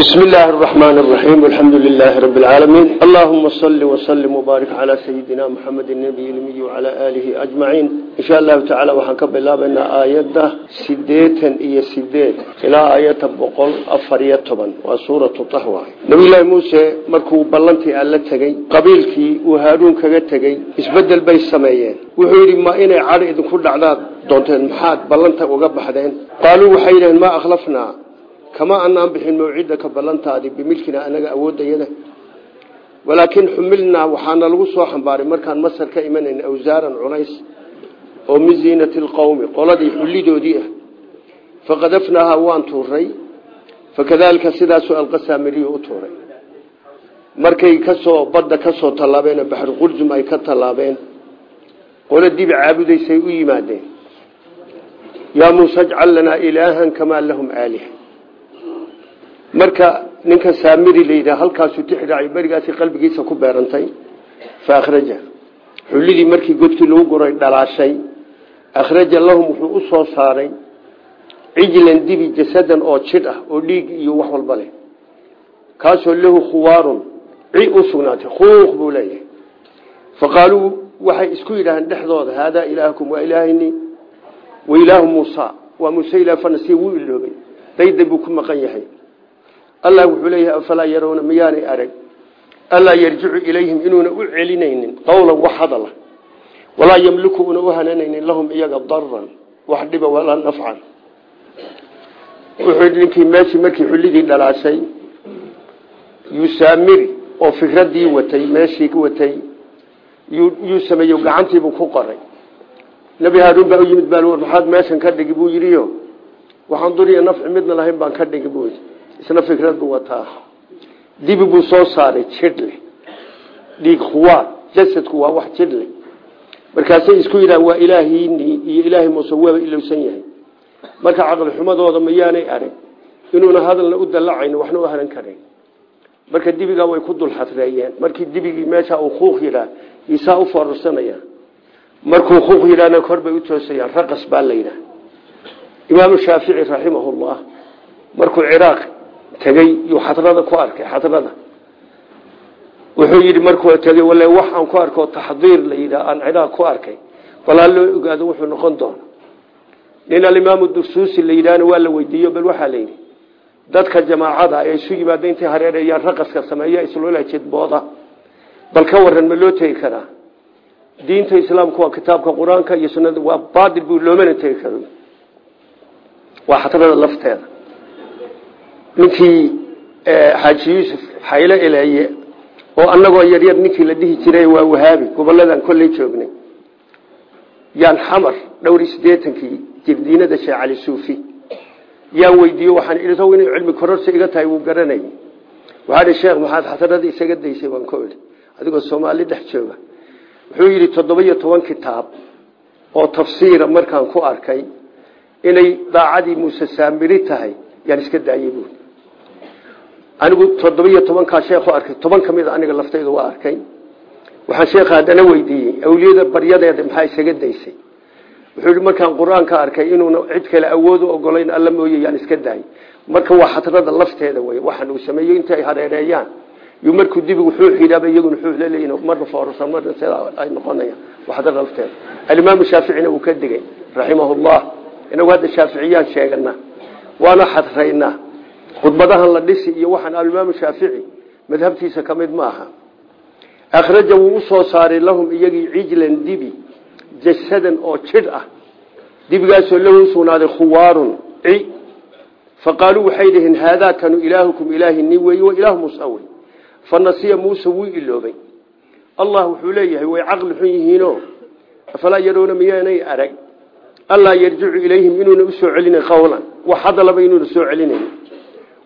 بسم الله الرحمن الرحيم والحمد لله رب العالمين اللهم صل وسلم وبارك على سيدنا محمد النبي الأمي وعلى آله أجمعين إن شاء الله تعالى وحنكب الله بأن آيات سديتا إيا سديت إلى آيات بقول أفريتبا وسورة طهوة نبي الله موسى مركو بلنتي ألا تغي قبيلكي وهارون كغا تغي اسبدل بي السمايين وحيري ما إني عاري إذن كل عذاب دونتين محاد بلنتا وقبحدين قالوا وحيرين ما أخلفنا kama anaan bixin mawcidaka ballantaadii bimilkina anaga awoodayada walaakin xumilnaa waxaana lagu soo xambaaray markaan masar ka imanayn awsaaran culays oo min ziinati lqowmi qoladii xullidoodii ah. Faqadafnaaha waan tuuray fakadaalika sidaasuu alqasaamiriyu u tuuray. Markay ka soo badda ka soo tallaabeen baxru quljum ay ka tallaabeen qolo caabudaysay u yimaadeen. Yaa muuse ajcal lanaa ilaahan kamaa lahum aalih marka ninka saamiri la yidhaha halkaasuu tixraacay berigaasi qalbigiisa ku beerantay fa akhraja. Markii godkii lagu guray dhalaashay. Akhraja lahum wuxuu u soo saaray cijlan dibi jasadan oo jidh ah oo dhiig iyo wax walba leh. Kaasoo lahu khuwaarun ci u sugnaatay khuuq buu leeyahay. Fa qaaluu waxay isku yidhaaheen dhexdooda haadaa ilaahakum waa ilaahayni wa ilaahu muusa waa muuse ilah fanasiya wuu iloobay dayda buu ku maqan yahay allah wuxuu leeyahay afalaa yarawna? Miyaanay arag. Allaa yarjicu ilayhim inuuna u celinaynin? Qowlan wax hadala walaa yamliku una u hananaynin lahum iyaga daran wax dhiba walaa nafcan. Wuxuu ninkii meeshii markii xullidii dhalaashay yusaamiri oo fikradii watay meeshii watay yuu sameeyo gacantiibuu ku qoray. Nebi haaruun baa u yimid baa maxaad meeshan ka fikrad buu wataa. Dibi buu soo saaray jidhle dhiig khuwaar jasadku waa wax jidhle markaasay isku yidhahan waa ilaahiinii iyo ilaahay muuse waaba ilowsan yahay. Marka caqli xumadooda mayaanay arag inuuna hadalna u dallacayn waxna u haran karayn marka dibigaa way ku dul xadreeyeen markii dibigii meesha uu kuuq yidhaah isaa u foorarsanaya markuu kuuq yidhaahna kor u toosayaan raqas baa la yidhaah imaamu shaafici markuu ciraaq tegey yuu xadrada ku arkay xadrada. Wuxuu yidhi markuu tegey wale wax aan ku arko taxdiir la yidhaah aan ciraaq ku arkay. Balaa loo ogaado wuxuu noqon doona nin alimaamu dursuusi la yidhaahna waa la weydiiyo bal waxaa la yidhi dadka jamaacada ay isu yimaada intay hareereeyaan raqaska sameeya isloola jidbooda. Bal ka waran ma loo tegi karaa? Diinta islaamku waa kitaabka qur'aanka iyo sunnada waa baatil buu loomana tegi karo waa xadrada lafteeda ninkii xaaji yuusuf xaylo eleeye oo anagoo yaryar ninkii la dhihi jiray waa wahaabi gobolladan kolley joognay. Yaan xamar dhowri siddeetankii jirdiinada sheekh cali suufi. Yaan weydiiye waxaan idhi saw inay cilmi kororsi iga tahay wuu garanay. Waxaa dhi sheekh maxaad isaga daysay? baan ku idhi. Adigoo soomaali dhex jooga. Wuxuu yidhi toddoba iyo toban kitaab oo tafsiira markaan ku arkay inay daacadii muuse saamiri tahay yaan iska daayey buui anigu toddobiyo tobankaa sheekhu arkay. Toban ka mid a aniga laftayda waa arkay. Waxaan sheekha haddana weydiiyey awliyada baryadeeda maxaa isaga daysay? Wuxuu markaan qur'aanka arkay inuuna cid kale awood u ogolayn alla mooye iska daayey marka waa xadrada lafteeda wey waxaan uu sameeyo intay hareereeyaan. Yu markuu dibigu xuu xidhaaba iyaguna xuu laleeyihin marna foorarsan marna sidaa ay noqonayaan. Waa xadrada lafteeda. Alimaamu shaaficina uu ka digay raximahullah. Inagu hadda shaaficiyaan sheegana waana xadraynaa khudbadahan la dhisi iyo waxaan alimaamu shaafici madhabtiisa ka mid ma aha. Akhraja wuu u soo saaray lahum iyagii cijlan dibi jasadan oo jidh ah. Dibigaasoo lahu sugnaaday khuwaarun ci. Faqaaluu waxay dhaheen haadaa kanu ilaahukum ilaahi ni weeye wa ilaahu muusa wey fa nasiya muuse wuu iloobay. Allah wuxuu leeyahay way caqli xun yihiino afalaa yarowna miyaanay arag? Allaa inuuna u soo celinayn qowlan wax hadalaba inuuna soo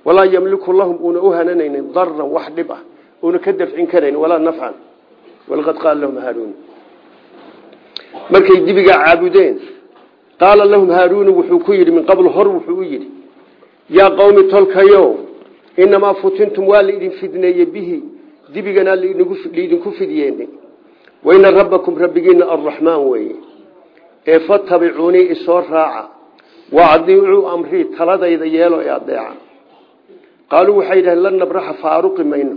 walaa yamliku lahum uuna u hananaynin daran wax dhib ah uuna ka dafcin karayn walaa nafcan. Walaqad qaala lahum haaruun. Markay dibigaa caabudeen qaala lahum haaruunu wuxuu ku yidhi min qabl hor wuxuu u yidhi yaa qowmi tolkayo inamaa futintum waa laidin fidneeye bihi dibiganaa laidinku fidyeene waina rabbakum rabbigiina arraxmaan weeye. Ee fatabicuunii isoo raaca. Wa adiicuu amrii taladayda yeelo ee adeeca qaaluu waxay yidhaheen lan nabraxa faaruqi mayno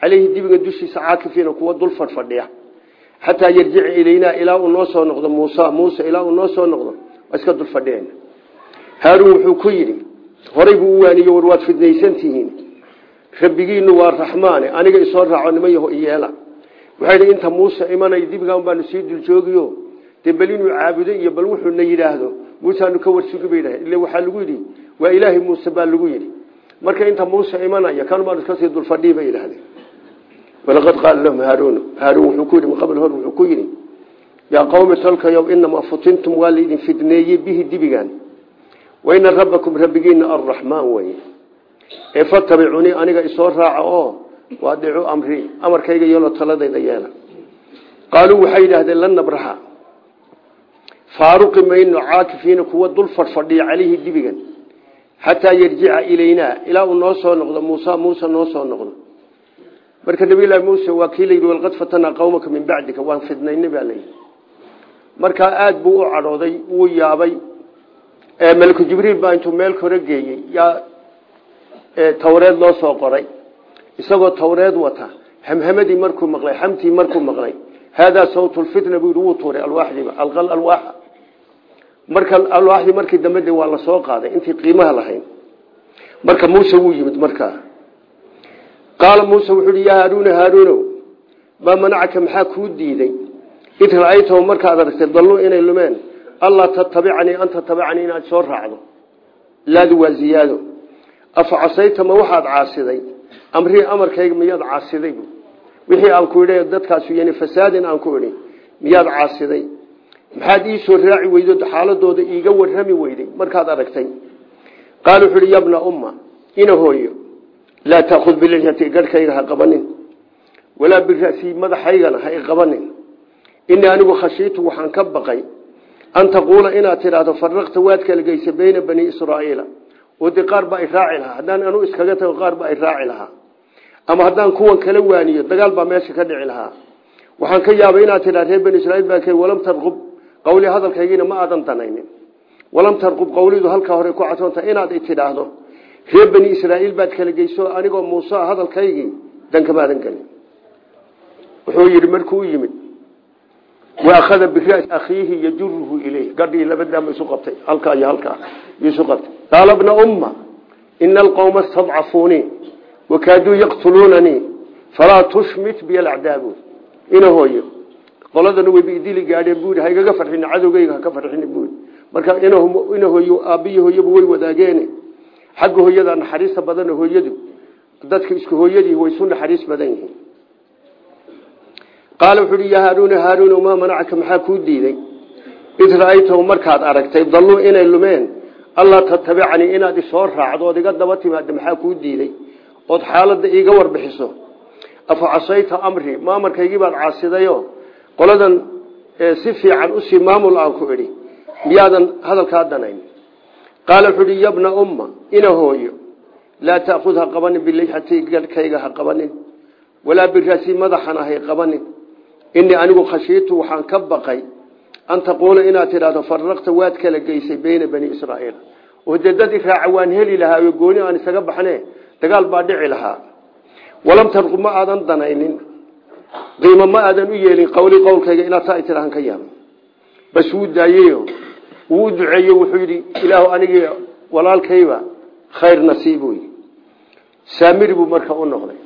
caleyhi dibiga dushiisa caakifiina kuwa dul fadhfadhiya xataa yarjica ilaynaa ilaa uu noo soo noqdo muusa muuse ilaa uu noo soo noqdo iska dul fadhiyayna haaruun wuxuu ku yidhi horay buu u waaniyo war waad fidnaysantihiin rabbigiinu waa raxmaane aniga isoo raaco niman yaho iyeela waxay dhi inta muuse imanay dibigan baanu sii duljoogiyo dee bal inuu caabudo iyo bal wuxuuna yidhaahdo ka warsugi bay waa ilaahay muuse baa lagu yidhi marka inta muuse imanaya kan baanu iskasii dulfadhii bay yidhahdeen walaqad qaala lahum haaruun haaruun wuxuu ku yidhi min qabl hor wuxuu ku yidhi yaa qawmi tolkayow inamaa futintum waa laydin bihi dibigan waina rabbakum rabbigiina arraxmaan weye ee aniga isoo raaca oo waadicu amri amarkayga yeelo taladayda yeela. Qaaluu waxay yidhaahdeen lan nabraxa faaruqi mayno caakifiina kuwa dul fadhfadhiya caleyhi dibigan xataa yarjica ilaynaa ilaa uu noo soo noqdo muusa muuse noo soo noqdo. Marka nabiylahi muuse waa kii layidhi walqad fatanaa qawmaka min bacdika waan fidnayna baa layidhi. Markaa aada buu u cadhooday wuu yaabay. Malku jibriil baa intuu meel kore geeyey yaa tawreed loo soo qoray. Isagoo tawreed wata. Hamhamadii markuu maqlay xamtii markuu maqlay. Haadaa alqal alwaaxa marka alwaaxdii markii dambe waa la soo qaaday intii qiimaha lahayn. Marka muuse wuu yimid markaa qaala muuse wuxuu hi yaa haaruunow maa manacaka maxaa kuu diiday? Id ra'aytahu markaad aragtay dalluu inay lumeen. Allaa tatabicanii an tatabicanii inaad soo raacdo. Laadu waa ziyaado. Afa casayta ma waxaad caasiday? Amrii amarkayga miyaad caasiday wixii aan ku idhi dadkaasu yani fasaadin aan ku idhi miyaad caasiday maxaad ii soo raaci weydo xaaladooda iiga warrami weyday? Markaad aragtay. Qaala wuxu yabna umma ina hooyo. Laa taakhud bilixyati garhkayga ha qabanin. Walaa birasii madaxaygana ha iqabanin inii anigu khashiitu waxaan ka baqay an taquula inaad tidhaahdo faraqta waad kala geysa beyna bani israa'iila. Oo dee qaar baa i raaci lahaa. Haddaan anu iskaga tago qaar baa i raaci lahaa. Ama haddaan kuwan kala waaniyo dagaal baa meesha ka dhici lahaa. Waxaan ka yaabay inaad reer bani israiil baa walam tarqub qawli hadalkaygiina ma aadan danaynin walam tarqub qawlidu halkaa hore ku cadsoonta inaad tidhaahdo reer bani israa'iil baad kala geyso anigoo muuse hadalkaygii dankamaadan gelin wuxuu yidhi markuu yimid waakhada biras akhiihi yajuruhu ileyh gadhii labadaama isu qabtay halkaa iyo halkaa isu qabtay. Qaala bna umma ina alqowma stadcafuunii wakaaduu yaqtuluunanii falaa tushmit biy alacdaabu ina hooyo qoladana wayba idili gaadheen buui haygaga farxin cadowgeyga haka farxin buui marka aabbiyi hooyaba way wadaageene. Xagga hooyada naxariista badan hooyadu dadka isku hooyadii way isu naxariis badan yihiin. Qaala wuxu uhi yaa haaruuna haaruun maxaa kuu diiday? Id markaad aragtay dalluu inay lumeen. Allaa tatabicanii inaad isoo raacdo ood iga daba timaada maxaa kuu diiday? Ood xaaladda iiga warbixiso. Afa casayta amri ma amarkaygiibaad caasidayo qoladan si fiican u sii maamul aan ku idhi miyaadan hadalkaa danayn. Qaala wuxuu uhi yabna umma ina hooyo. Laa taakhud ha qabanin bilixati gadhkayga ha qabanin. Walaa birasi madaxana hay qabanin. Inii anigu khashiitu waxaan ka baqay an taquula inaad tidhaahdo faraqta waad kala geysay beyna bani israa'iil. Oo dee dad iraaca waan heli lahaayo gooni aan isaga baxne dagaal baa dhici lahaa. Walam tarqub ma aadan danaynin qiimo ma aadan u yeelin qawli qowlkayga ilaa taa tirahan ka yaab bas wuu daayeyo wuu duceeye wuxuu yidhi ilaahu anigii walaalkayba khayr nasiibuy saamiri buu marka u noqday.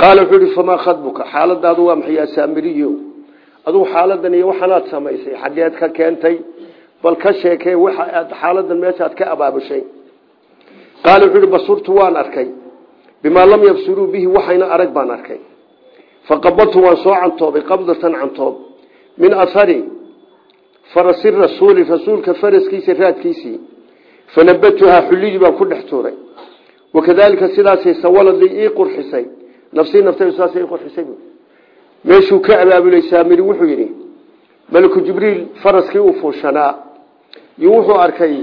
Qaala wuxuu ihi famaa khadbuka? Xaaladaadu waa maxay yaa saamiriyo adugu xaaladan iyo waxanaad samaysay. Xaggeed ka keentay bal ka sheekee waxa aad xaaladan meeshaad ka abaabushay. Qaala wuxuu ihi basurtu waan arkay. Bimaa lam yabsuruu bihi waxayna arag baan arkay faqabadtu waan soo cantoobay qabdatan cantoob. Min ahari farasi rasuuli rasuulka faraskiisa raadkiisii. Fanabatuhaa xullidii baan ku dhex tuuray. Wakadaalika sidaasay sawaladii ii qurxisay. Nafsii naftaydu sidaasay ii qurxisay meeshuu ka abaabulay saamiri wuxuu yidhi maliku jibriil faraskii uu fuushanaa. Iyo wuxuu arkay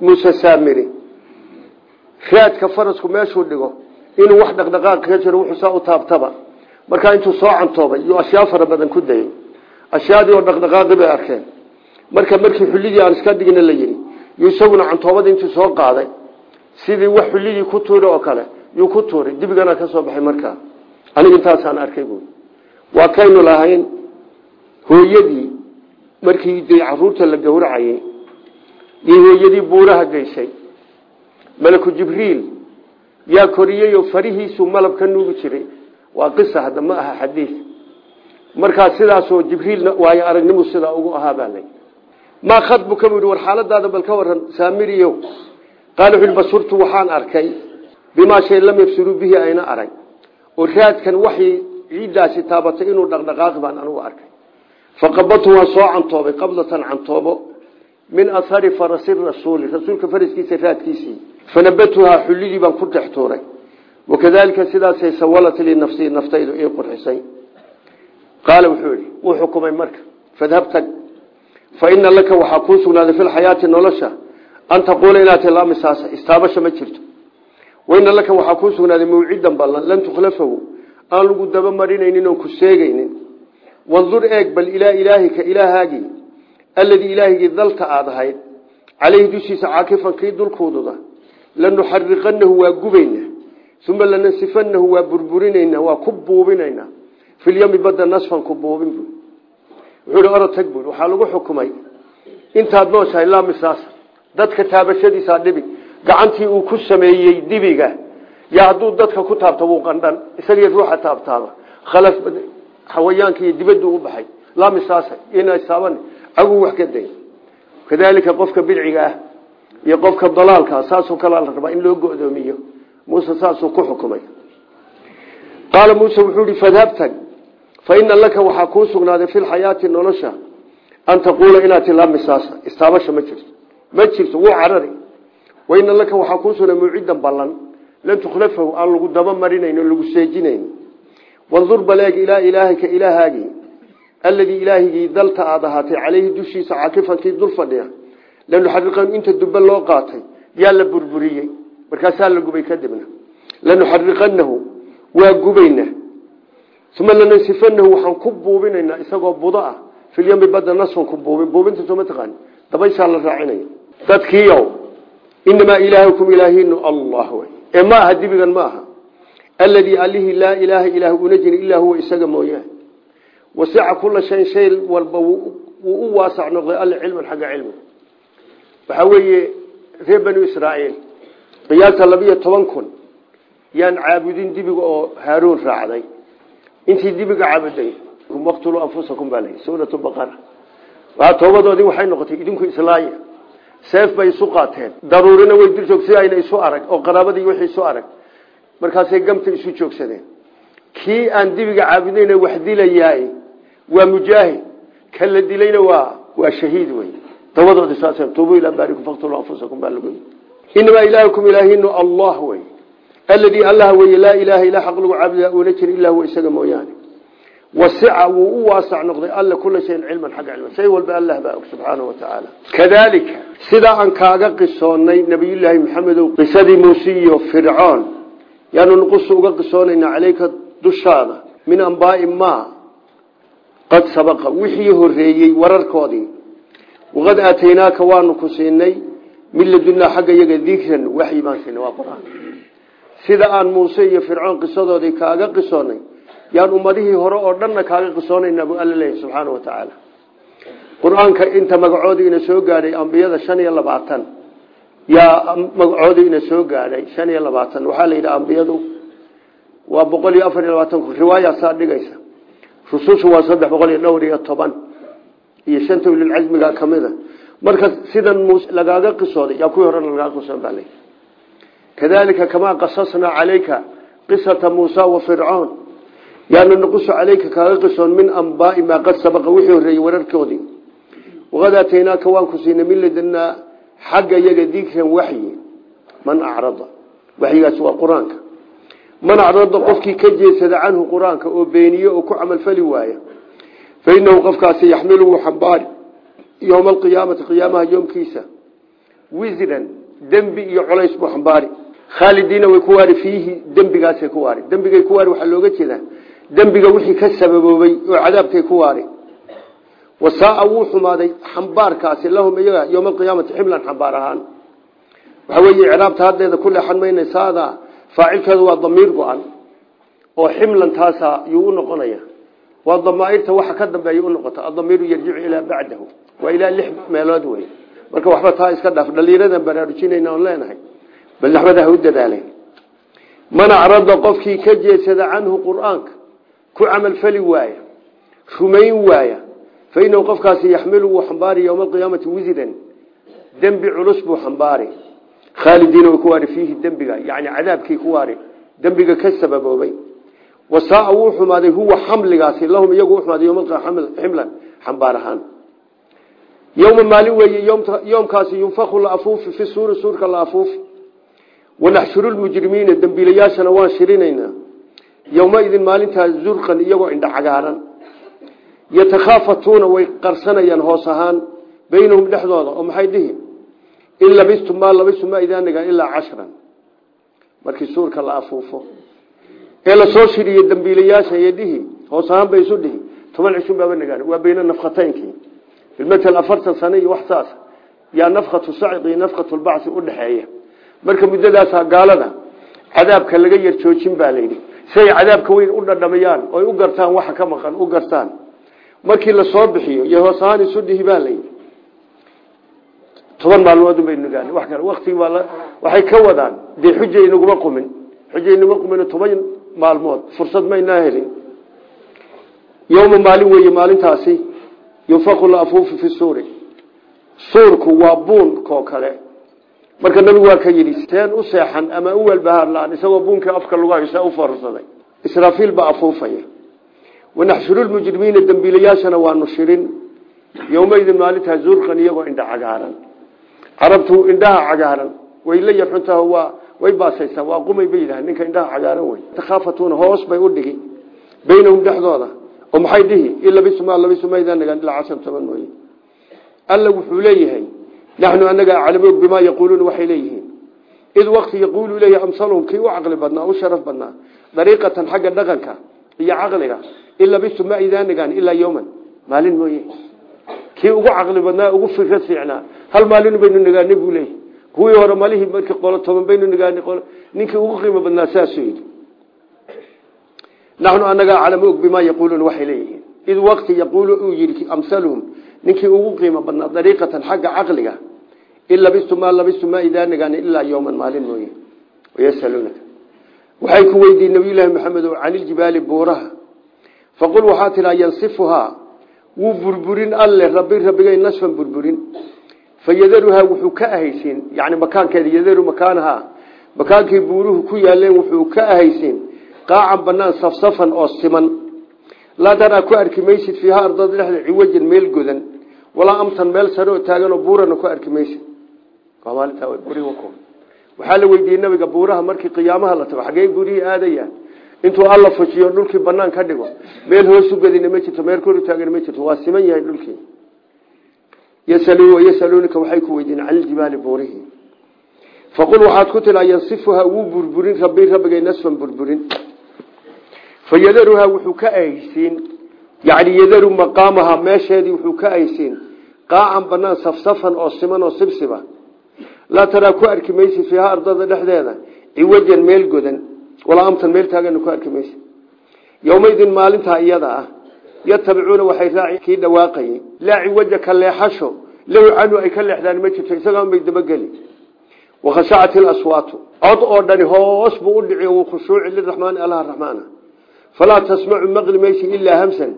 muuse saamiri. Raadka farasku meeshuu dhigo inuu wax dhaqdhaqaaq ka jiro wuxuu saa u taabtaba markaa intuu soo cantoobay iyo ashyaa fara badan ku dayay. Ashyaadii oo dhaqdhaqaaqi bay arkeen. Marka markii xullidii aan iska dhigna la yidhi iyo isaguna cantoobadii intuu soo qaaday. Sidii wax xullidii ku tuuri oo kale yuu ku tuuray dibigana ka soo baxay markaa. Aniga intaasaan arkay buui waa kaynu lahayn hooyadii markii dee carruurta la gowracayay iyo hooyadii buuraha geysay. Malaku jibriil yaa koriyey oo farihiisu malab ka nuugi jiray waa qisa hadda ma aha xadiis. Markaa sidaasoo jibriilna waayo aragnimu sidaa ugu ahaa baa lay maa war xaaladaada bal ka waran saamiriyo qaala wuxu basurtu waxaan arkay bimaa shay lam yabsuruu bihi ayna arag. Oo raadkan waxay ciiddaasi taabatay inuu dhaqdhaqaaqi baan anugu arkay. Faqabadtu waan soo cantoobay qablatan cantoobo min ahari farasi rasuuli rasuulka faraskiisa raadkiisii. Fanabatuhaa xullidii baan ku dhex wakadalika sidaasay sawalat lii nafsii naftaydu ii qurxisay qaala wuxuu yihi wuu xukumay marka fadhab tag fa ina laka waxaa kuu sugnaaday fi lxayaati nolosha an taquula inaad tilaamisaasa istaabasha ma jirto waina laka waxaa kuu sugnaaday mawcidan ballan lan tukhlafahu aan lagu dabamarинaynin oon ku seegaynin wandur eeg bal ilaa ilaahika ilaahaagii alladii ilaahigii dalta aad ahayd caleyhi dushiisa caakifan kii dulkuududa lanuxariqanahu waa gubayna uma lanansifanahu waa burburinayna waa ku buubinayna filyami badda nasfan ku buubin bu wuxuu hi orod tag bui waxaa lagu xukumay intaad nooshahay laamisaas dadka taabashadiisaa dhibi gacantii uu ku sameeyey dibiga yaa hadduu dadka ku taabto wuu qandhan isagii ruuxa taabtaaba khalaf xawayaanka iyo dibaddu u baxay laamisaasa inasaaban aguu wax ka day kadaalika qofka bidciga ah iyo qofka dalaalkaa saasoo go'doomiyo muuse saasuu ku xukumay. Qaala muuse wuxuu ihi fadhab tag fa ina laka waxaa kuu sugnaaday fi lxayaati nolosha an taquula inaad tilaamisaasa istaabasha ma jirto. Ma jirto wuu carari. Waina laka waxaa kuu sugnaa mawcidan ballan. Lan tukhlafahu aan lagu daba marinayn oo lagu seejinayn wandur baleeg ilaa ilaahika ilaahaagii alladii ilaahigii dalta aad ahaatay caleyhi dushiisa caakifankii dul fadhiya lanuxariqan inta dubbe loo qaatay yaa la burburiyey markaasaa la gubay kadibna lanuxariqanahu waa gubayna uma lanansifanahu waxaan ku buubinaynaa isagoo budo ah filyami badda nasfan ku buubin. Buubinta soo mataqaani dabayshaa la raacinaya dadkiiow inamaa ilaahakum ilaahinu allah wey ee ma aha dibigan ma allihii laa ilaaha ilaah una jirin ilaa isaga mooyaane. Wasica kula shayn shay walba wuu u waasac noqday alle cilman xagga cilmi waxaa weeye reer banu qiyaasta labiyo toban kun yaan caabudin dibiga oo haaruun raacday. Intii dibiga caabuday waqtuluu anfusakum baa layihi suuratu baqara. Waa toobadoodii waxay noqotay idinku islaaya seef bay isu daruurina way dul joog ayna isu arag oo qaraabadii wixii isu arag. Markaasay gamta isu joogsadeen. Kii aan dibiga caabudayna wax dilayaay waa mujaahid. Kan la dilayna waa waa shahiid wey tobadoodi saas tuubu ilaa baarikum faqtuluu anfusakum baa inamaa ilaahukum ilaahinu allah wey alladii allah wey laa ilaaha ilaa xaq lagu caabudaa uuna jira ilaa huwa isaga mooyaane. Wasica wuu u waasac noqday alle kula shayin cilman xagga cilma shay walba allah baa og subxaana wa tacaala kadaalika sidaa aan kaaga qisoonnay nabiyullaahi maxamedow qisadii muuse iyo fircoon yaanu nuqusu uga qisoonaynaa caleyka dushaada min ambaai ma qad sabaqa. Wixii horeeyey wararkoodii. Waqad aataynaaka waanu ku siinay min ladunaa xagga iyaga dikran waxyi baan siinay waa qur'aan. Sida aan muuse iyo fircoon qisadoodii kaaga qisoonay yaan ummadihii hore oo dhanna kaaga qisoonaynaa buu alla leeyahy subxaana wa tacaala qur'aanka inta magacoodii ina soo gaadhay ambiyada shan iyo labaatan. Yaa magacoodii ina soo gaadhay shan iyo labaatan. Waxaa la yidhi ambiyadu waa boqol iyo afar iyo labaatan. Kun riwaayaasaa dhigaysa. Rusushu waa saddex boqol iyo dhowr iyo toban. Iyo shanta ulilcasmiga kamida marka sidan lagaaga qisooday yaa kuwii horena lagaaga qisoon baa leyii kadalika kamaa qasasnaa calayka qisata muusa wa fircoon. Yaanu naqusu calayka kaaga qisoon min ambaai maa qad sabaqa wixii horreeyey wararkoodii. Waqad aataynaaka waan ku siinay min ladannaa xagga iyaga dikran waxyi. Man acrada. Waxyigaasi waa qur'aanka. Man acrada qofkii ka jeedsada canhu qur'aanka oo beeniye oo ku camalfali waaya. Fa inahu qofkaasi yaxmilu wuu xambaari yowma alqiyaamati qiyaamaha yoomkiisa. Wisran dembi iyo colays buu xambaari. Khaalidiina way ku waari fiihi dembigaasay ku waari. Dembigay ku waari waxaa looga jeedaa dembiga wixii ka sababoobay oo cadaabkay ku waari. Wasaaa wuu xumaaday xambaarkaasi lahum iyaga yowma alqiyaamati ximlan xambaar ahaan. Waxaa weeye icraabta haddeeda ku leexan mayna saada faacilkeedu waa damiir go-an oo ximlan taasa yuu u waa damaairta waxa ka dambeeya u noqota adamiiru yarjicu ilaa bacdahu. Waa ilaa lix meelood wey marka waxba taa iska dhaaf dhalinyaradan baraarujinayna oon leenahay bal naxmada ha u dadaaleen. Man acrada qofkii ka jeedsada canhu qur'aanka ku camalfali waaya rumayn waaya fa inahu qofkaasi yaxmilu wuu xambaari yowma alqiyaamati wisran dembi culus buu xambaari. Khaalidiina way ku waari fiihi dembiga yani cadaabkii ku waari. Dembiga ka sababoobay wasaaa wuu xumaaday huwa xamligaasi lahum iyagu u xumaaday yomximlan xambaar ahaan. Yowma maalin weeye yoomkaasi yunfaku la fi suuri suurka la afuufi wanaxshuru lmujrimiina dembiilayaashana waan shirinaynaa. Yowmaidin maalintaas zurqan iyagoo indha cagaaran. Yatakhaafatuuna way qarsanayaan hoos ahaan baynahum dhexdooda oo maxay dhihi? In labistum maa labistum maa idaaniga ilaa cashran. Markii suurka la afuufo ee la soo shiriye dambiilayaasha iyo dhihi hoos ahaan bay isu dhihi. Toban cishun baaba nagaan waa bayna nafkataynkii bilmatal afartan sano iyo wax saas. Yaa nafkatu saciq iyo nafkatu lbacsi u dhexeeya marka muddadaasa gaalada cadaabka laga yar joojin baa layidhi si ay cadaabka weyn u dhadhamayaan oy u gartaan waxa ka maqan u gartaan. Markii la soo bixiyo iyo hoos ahaan isu dhihi baa layidhi toban maalmood bay nagaan baa waxay ka wadaan. Dee xuja inaguma qumin. Xuja inaguma qumin toban maalmood. Fursad maynaa helin. Yowma maalin weeye maalintaasi yunfaku la afuufu fi suuri. Suurku waa buunkoo kale. Marka nabigu waa ka yidhi seen u seexan ama u welbahaar la'aan isagoo buunkii afka lagu haysa u farsaday israafiil baa afuufaya. Wanaxshuru lmujrimiina dembiilayaashana waanu shirin. Yowmaidin maalintaa zurqan iyagoo indha cagaaran. Carabtu indhaha cagaaran. Way la yarxuntaha waa way baasaysaa waa qumay bay yidhaha ninka indhaha cagaaran wey takhaafatuuna hoos bay u dhigi baynahum dhexdooda oo maxay dhihi? In labisuma labisuma idaan nagaan ilaa cashar toban mooye alla wuxuu leeyahay naxnu anaga aclamu bimaa yaquuluuna waxay leeyihiin. Id waqti yaquulu leeyahy amsaluhum kii u caqli badnaa u sharaf badnaa dariiqatan xagga dhaqanka iyo caqliga in labisuma idaan nagaan ilaa yowman maalin mooye. Kii ugu caqli badnaa ugu fikrad fiicnaa hal maalin baynu nagaanay buu leeyahy kuwii hore malihii markii qolo toban baynu nagaanay ninkii ugu qiimo badnaa saasuu yidhi. Naxnu aclamu og bimaa yaquuluuna waxay leeyihiin. Id waqti yaquulu uu yidhi amsaluhum ninkii ugu qiimo badnaa dariiqatan xagga caqliga. In labistu maa labistu maa idaa nagaana ilaa yowman maalin mooye. Waxay ku weydiiyen nabiyulaahi maxamed o can iljibaali buuraha. Faqul waxaa tidhaa yansifuhaa wuu burburin alle rabi rabbigay nasfan burburin fayadaruhaa wuxuu ka ahaysiin yani makaankeeda yadaru makaanahaa makaankii buuruhu ku yaaleen wuxuu ka ahaysiin qaacan banaan safsafan oo siman laa daraa ku arki maysid fiiha ardada dhexda ciwajan meel godan walaa amtan meel sare oo taagan oo buurana ku arki maysid waxaa la weydiiyey nabiga buuraha markii qiyaamaha la tago xaggee buurihii aadayaan intuu alla fujiyo dhulkii banaan ka dhigo meel hoosu gadina ma jirto meel koru taagan ma jirto waa siman yahay dhulkii yasaluunika waxay ku weydiin can iljibaali buurihii faqul waxaad ku tiraa yansifuhaa wuu burburin rabi rabbigay nasfan burburin. Fayadaruhaa wuxuu ka ahaysiin yani yadaru maqaamaha meesheedii wuxuu ka ahaysiin qaacan banaan safsafan oo siman oo sibsiba. Laa taraa ku arki maysid fiiha ardada dhexdeeda ciwajan meel godan walaa amtan meel taagana ku arki maysid. Yowmaydin maalintaa iyada ah yatabicuuna waxay raaci kii dhawaaqayay. Laa ciwaja ka leexasho lahu canhu ay ka leexdaan ma jirto isagaan bay dabageli wakhashacat ilaswaatu cod oo dhani hoos buu u dhici wuu khushuuci liraxmaani allah raxmaana falaa tasmacu maqli maysi ilaa hamsan.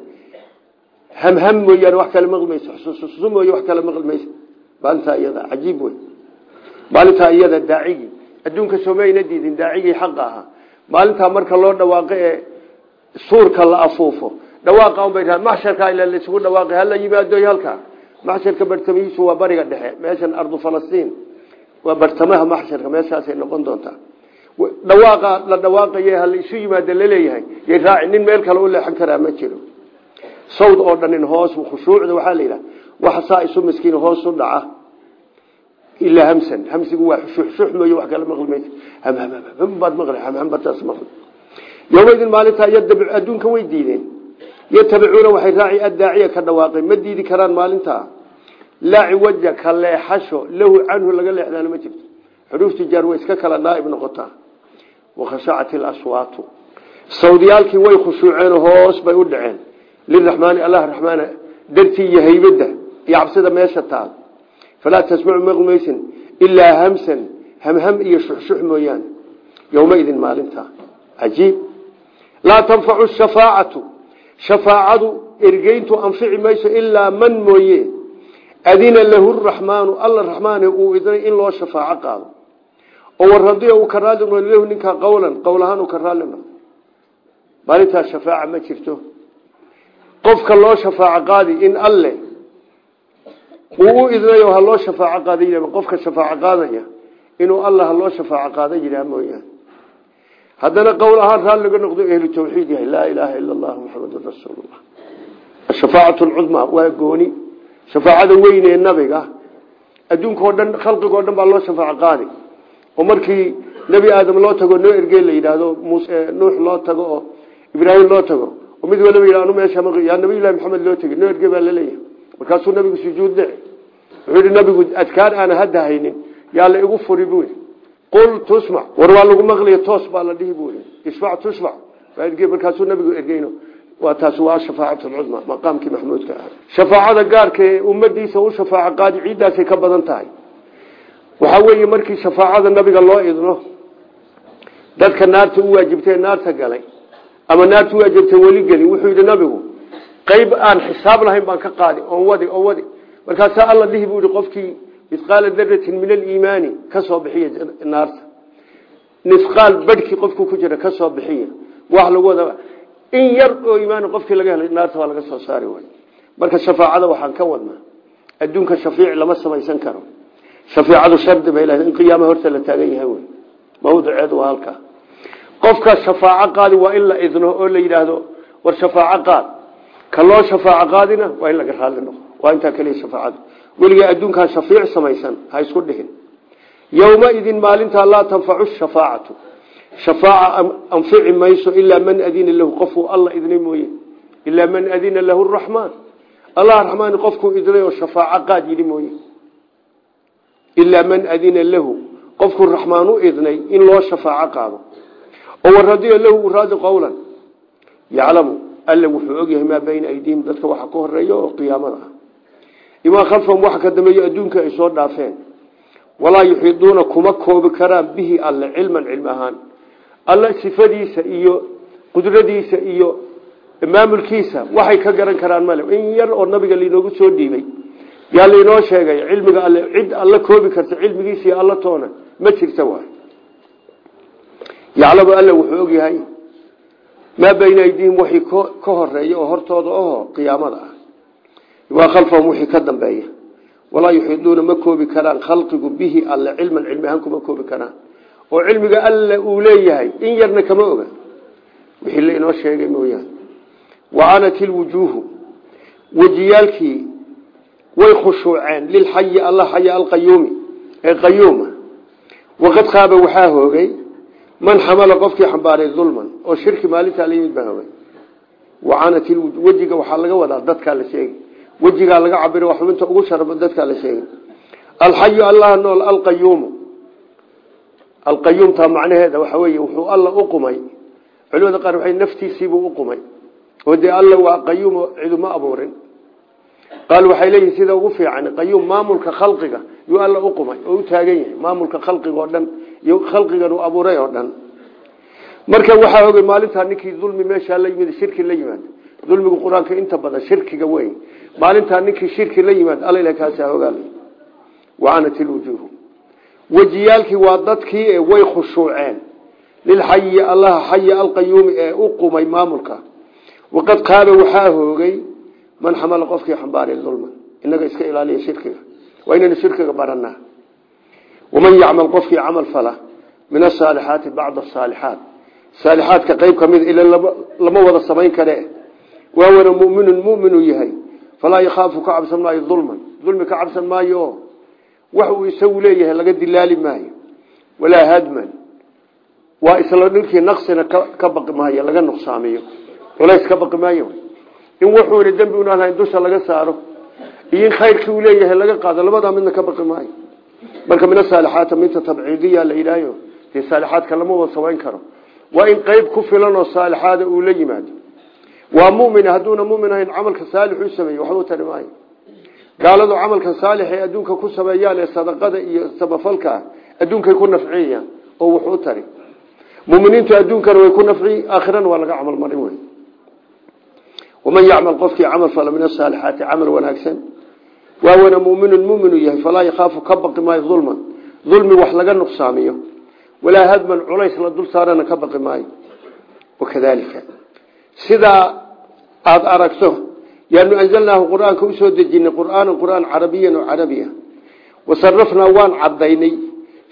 Hamham mooyaane wax kale maqli mayso xusuusu mooye wax kale maqli mayso. Maalintaa iyada cajiib wey somayna diidin daacigii xaqa ahaa. Maalintaa marka loo dhawaaqo ee suurka la afuufo dhawaaqa un bay dhahaan maxsharkaa ila laisugu dhawaaqay hala yimaadoy halkaa maxsharka bartamihiisu waa bariga dhexe. Meeshan ardu falastiin waa bartamaha maxsharka meeshaasay noqon doontaa. Dhawaaqa la dhawaaqaye hala isu yimaado la leeyahay yay raaci nin meel kale u leexan karaa ma jiro. Sawd oo dhanin hoos khushuucda waxaa la yidhaha waxa saa isu miskiin hoos u dhaca. Ilaa hamsan. Hamsigu waa xushux mooye wax kale maqli maysa hamhamham baad maqli hamham bartaas maqli yowmaydin maalintaa yadabic adduunka way diideen yatabicuuna waxay raaci addaaciya ka dhawaaqay ma diidi karaan maalintaa laa ciwaja ka leexasho lahu canhu laga leexdaana ma jirto. Xuruufti jaar way iska kala naaib noqotaa. Wakhashacat ilaswaatu sawdiyaalkii way khushuuceen hoos bay u dhaceen. Liraxmaani allah raxmaana dartii iyo haybadda iyo cabsida meesha taal. Falaa tasmacu maqmaysin ilaa hamsan hamham iyo shuxshux mooyaane shafaacadu ergeyntu anfici mayso ilaa man mooye adina lahu raxmaanu alla raxmaane uu idnay in loo shafaaco qaado. Oo waradiya uu ka raali noqdo lahu ninkaa qowlan qowl ahaan uu ka raali noqdo. Maalintaas shafaaca ma jirto. Qofka loo shafaaco qaadi in alle uu u idnayo ha loo shafaaco qaada qofka shafaaco loo shafaaco qaada haddana qowl ahaan raali laga noqdo ehlu tawxiid yahay laa ilaaha ila allah muxamadun rasuulullah. Shafaacatu lcudmaa waa gooni. Shafaacada weyn ee nabiga adduunkao dhan khalqigoo dhan baa loo shafaaco qaadi. Oo markii nebi aadam loo tago noo ergey la yidhaahdo nuux loo tago oo ibraahim loo tago oo mid waliba yidhahno meesha yaa nabiyullahi maxamed loo tegey noo ergey baa la leeyahay markaasuu nabigu sujuud dhici wuxuu yihi nabigu adkaan aana hadda haynin yaa la igu yidhi qul tusmac war waa lagu maqliya toos baa la dhihi buu ismac tusmac markaasuu nabigu ergeyno waa taas waa shafaacat lcudma maqaamkii maxmuudka ah shafaacada gaarka ee ummadiisa u shafaaco qaadi ciiddaasay ka badan tahay waxaa weeye markii shafaacada nabiga loo idno dadka naarta u waajibtay naarta galay ama naarta uwaajibtay weli gelin wuxuu yidhi nabigu qayb aan xisaab lahayn baan ka qaadi oon wadi misqaala daratin min aliimaani ka soo bixiya naarta misqaal badhkii qofku ku jira ka soo bixiya wax lagu wada in yar oo iimaan qofkii laga helay naarta waa laga soo saari way marka shafaacada waxaan ka wadnaa adduunka shafiic lama samaysan karo shafiicadu shardi bay leedahay in qiyaamaha horta la taagan yahay wey mawduceedu waa halkaa qofka shafaaco qaadi waa in la idno oo la yidhaahdo war shafaaco qaad ka loo shafaaco qaadina waa in laga raali noqo waa intaa keliya shafaacada weligaa adduunkaa shafiic samaysan ha isku dhihin. Yowmaidin maalintaa laa tanfacu shafaacatu shafaaca anfici mayso ilaa man adina lahu qofuu alla idnay mooye. Ilaa man adina lahu raxmaan allah raxmaan qofkuu idnay oo qaad yidhi mooye. Ilaa man adina lahu. Qofkuu raxmaan u in loo shafaaco qaado. Oo waradiya lahu raadi qowlan yaclamu alle wuxuu ogyahay maa bayna aydiihim dadka waxa ka horreeya qiyaamada ah imaa khalfahum waxa ka dambeeya adduunka ay soo dhaafeen. Walaa yuxiiduuna kuma koobi karaan bihi alle cilman cilmi ahaan. Alle sifadiisa iyo qudradiisa iyo maamulkiisa waxay ka garan karaan male. In yar oo nabiga lainoogu soo dhiibay yaa lainoo sheegay cilmiga alle cid alla koobi karta cilmigiisa iyo alla toona ma jirta waay. Yaclamu alle wuxuu ogyahay maa bayna aydiihim waxii ka horreeya oo hortooda aho qiyaamada ah waa khalfahum wixii ka dambeeya walaa yuxiiduuna ma koobi karaan khalqigu bihi alle cilman cilmi kuma koobi karaan. Oo cilmiga alle uu leeyahay in yarna kama oga. Wixii la inoo sheegay mooyaane. Wacanat ilwujuuhu wejiyaalkii way khushuuceen lilxayi alla xaya alqayuumi ee qayuuma waqad qaaba waxaa hoogay man xamala qofkii xambaaray dulman oo shirki maalintaa la yimid baa hoogay. Wacanat wejiga waxaa laga wadaa dadkaa la sheegi wejigaa laga cabira waa xubinta ugu sharaba dadkaa la sheegay. Alxayu allaha nool alqayuumu alqayuumtaa macnaheeda waxa weeye wuxuu alla u qumay. Culimada qaar waxay naftiisiibuu u qumay. Oo dee waa qayuumo ciduma abuurin. Qaal waxay leeyihiin sida ugu fiican qayuum maamulka khalqiga yuu alla u qumay oo u taagan yahay maamulka khalqiga oo dhan iyo khalqigan uu abuuray oo dhan. Marka waxaa ogay maalintaa ninkii dulmi meeshaa la yimid shirki la yimaad dulmigu qur'aanka inta badan shirkiga wey maalintaa ninkii shirki la yimaad alla kaasaa ogaala wacanat ilwujuuhu wejiyaalkii waa dadkii way khushuuceen. Lilxayi allaha xaya alqayuumi ee u qumay maamulka. Waqad qaaba waxaa hoogay man xamala qofkii xambaaray dulma inaga iska ilaaliya shirkiga. Waa inaynu shirkiga baranaa waman yacmal qofkii camal fala min asaalixaati bacda asaalixaat saalixaadka qayb ka mid ila lama wada samayn kare waawana muminun muminuu yahay. Falaa yakhaafu ka cabsan maayo dulman. Dulmi ka cabsan maayo wax uu isagu leeyahay laga dilaali maayo. Walaa hadman. Waa isla ninkii naqsina ka baqi maayo laga nuqsaamiyo. Culays ka baqi maayo. In wuxuuna dembi una lahayn dusha laga saaro. Iyo in khayrkii uu leeyahay laga qaado labadaa midna ka baqi maayo. Marka min asaalixaata minta tabciidiya la waa yimaado waa mumin hadduuna mumin ahayn camalka saalix u sameeye waxba u tari maayo. Gaaladu saalix ee adduunka ku sameeyaan ee sadaqada iyo samafalka adduunkay ku nafciyayaan oo wuxuu tari. Muminiintu adduunkana way ku nafci aakhirana waa laga camal marin wey waman yacmal qofkii camal fala min asaalixaati camal wanaagsan. Waawana muminun muminu yahay falaa yakhaafu ka baqi maayo dulman dulmi wax laga nuqsaamiyo. Walaa hadman culays la dul saarana ka baqi maayo sidaa aada aragto yaanu anzalnaahu qur'aanka u soo dejinay qur'aanan qur'aan carabiyan oo carabi ah. Wasarafnaa waan cadaynay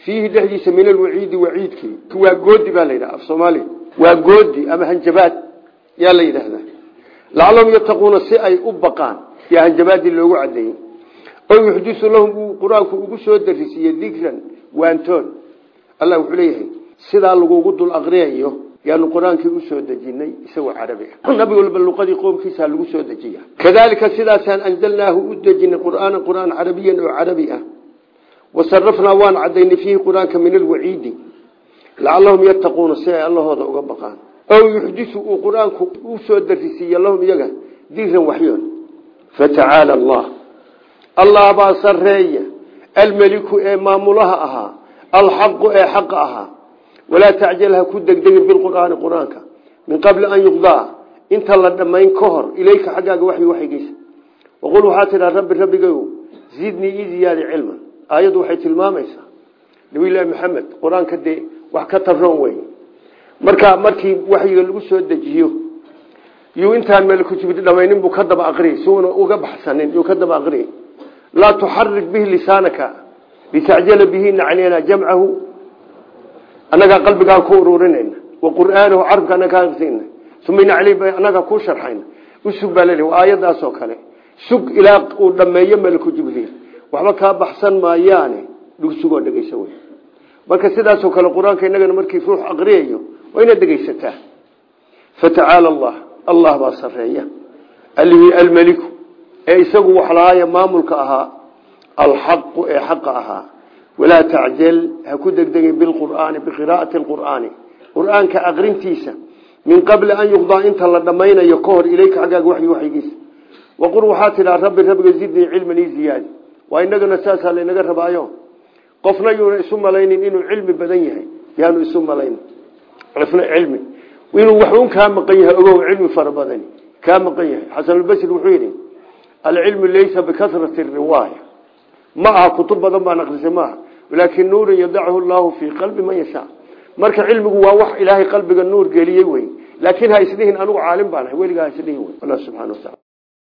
fiihi dhexdiisa min alwaciidi waciidkii waa goodi baa la yidhaha af soomaaliya waa goodi ama hanjabaad yaa la yidhaahdaa. Lacalahum si ay u baqaan yaa hanjabaadii loogu cadeeyey ow yuxdisu lahum uu qur'aanku ugu soo darisiiye dikran waantoon allah wuxuu leeyahay sidaa lagugu dul aqriyayo yaanu qur'aankii u soo dejinay isagoo carabi ah. Nabi walba luqadii qoomkiisa lagu soo dejiya kadalika sidaasaan anzalnaahu u dejinay qur'aanan qur'aan carabiyan oo carabi ah. Wasarafnaa waan cadaynay fiihi qur'aanka min alwaciidi lacalahum yattaquuna si ay allahooda uga baqaan. Ow yuxdisu uu qur'aanku u soo darisiiye lahum iyaga dikran waxyoon. Fatacaala allah. Allah baa sareeya almeliku ee maamulaha ahaa. Alxaqu ee xaqa ahaa walaa tacjal ha ku degdegin bilqur'aani qur'aanka min qabli an yuqdaa inta la dhammayn ka hor ilayka xaggaaga waxyi waxygiisa waqul waxaa tidhaa rabbi rabbigayow zidnii ii ziyaadi cilman aayaddu waxay tilmaamaysaa nabiyullaahi maxamed qur'aanka dee wax ka taroon wey marka markii waxyiga lagu soo dejiyo yuu intaan meliku jibriil dhamaynin buu ka daba aqriyay si uuna uga baxsanin yuu ka daba aqriyay laa tuxarik bihi lisaanaka litacjala bihi annagaa qalbigaan ku ururinayna. Wa qur'aanahu carabka anaga ka aqsina uma nacli annaga ku sharxayna. Usug baa laleeyahy waa kale. Sug ilaa uu dhammeeyo meliku jibriil. Waxba kaa baxsan maayaane. Dhugsugoo dhegeysa wey. Marka sidaasoo kale qur'aanka markii ruux aqriyayo waa inaad dhegeysataa fatacaala allah. Allah baa sareeya almeliku ee isagu wax lahaaya maamulka ahaa alxaqu ee xaqa ahaa walaa tacjal ha ku degdegin bilqur'aani biqiraa'ati lqur'aani qur'aanka aqrintiisa min qabli an yuqdaa inta la dhammaynayo ka hor ilayka xaggaaga waxyi waxyigiisa waqul waxaa tidhaa rabbi rabbiga zidnii cilman ii ziyaadi waa inagana saasaa laynaga rabaayo qofna yuuna isu malaynin inuu cilmi badan yahay yaanu isu malaynin qofna cilmi inuu waxuun kaa maqan yahay ogow cilmi fara badani kaa maqan yahay xasanulbasri wuxuu yidhi alcilmu laysa bikasrati riwaaya laakin nuurun yadachu llahu fii qalbi man yashaa marka cilmigu waa wax ilaahay qalbiga nuur geliyey wey laakiin ha isdhihin anugu caalim baan ahay weligaa ha isdhihin wey allah subxana wa taala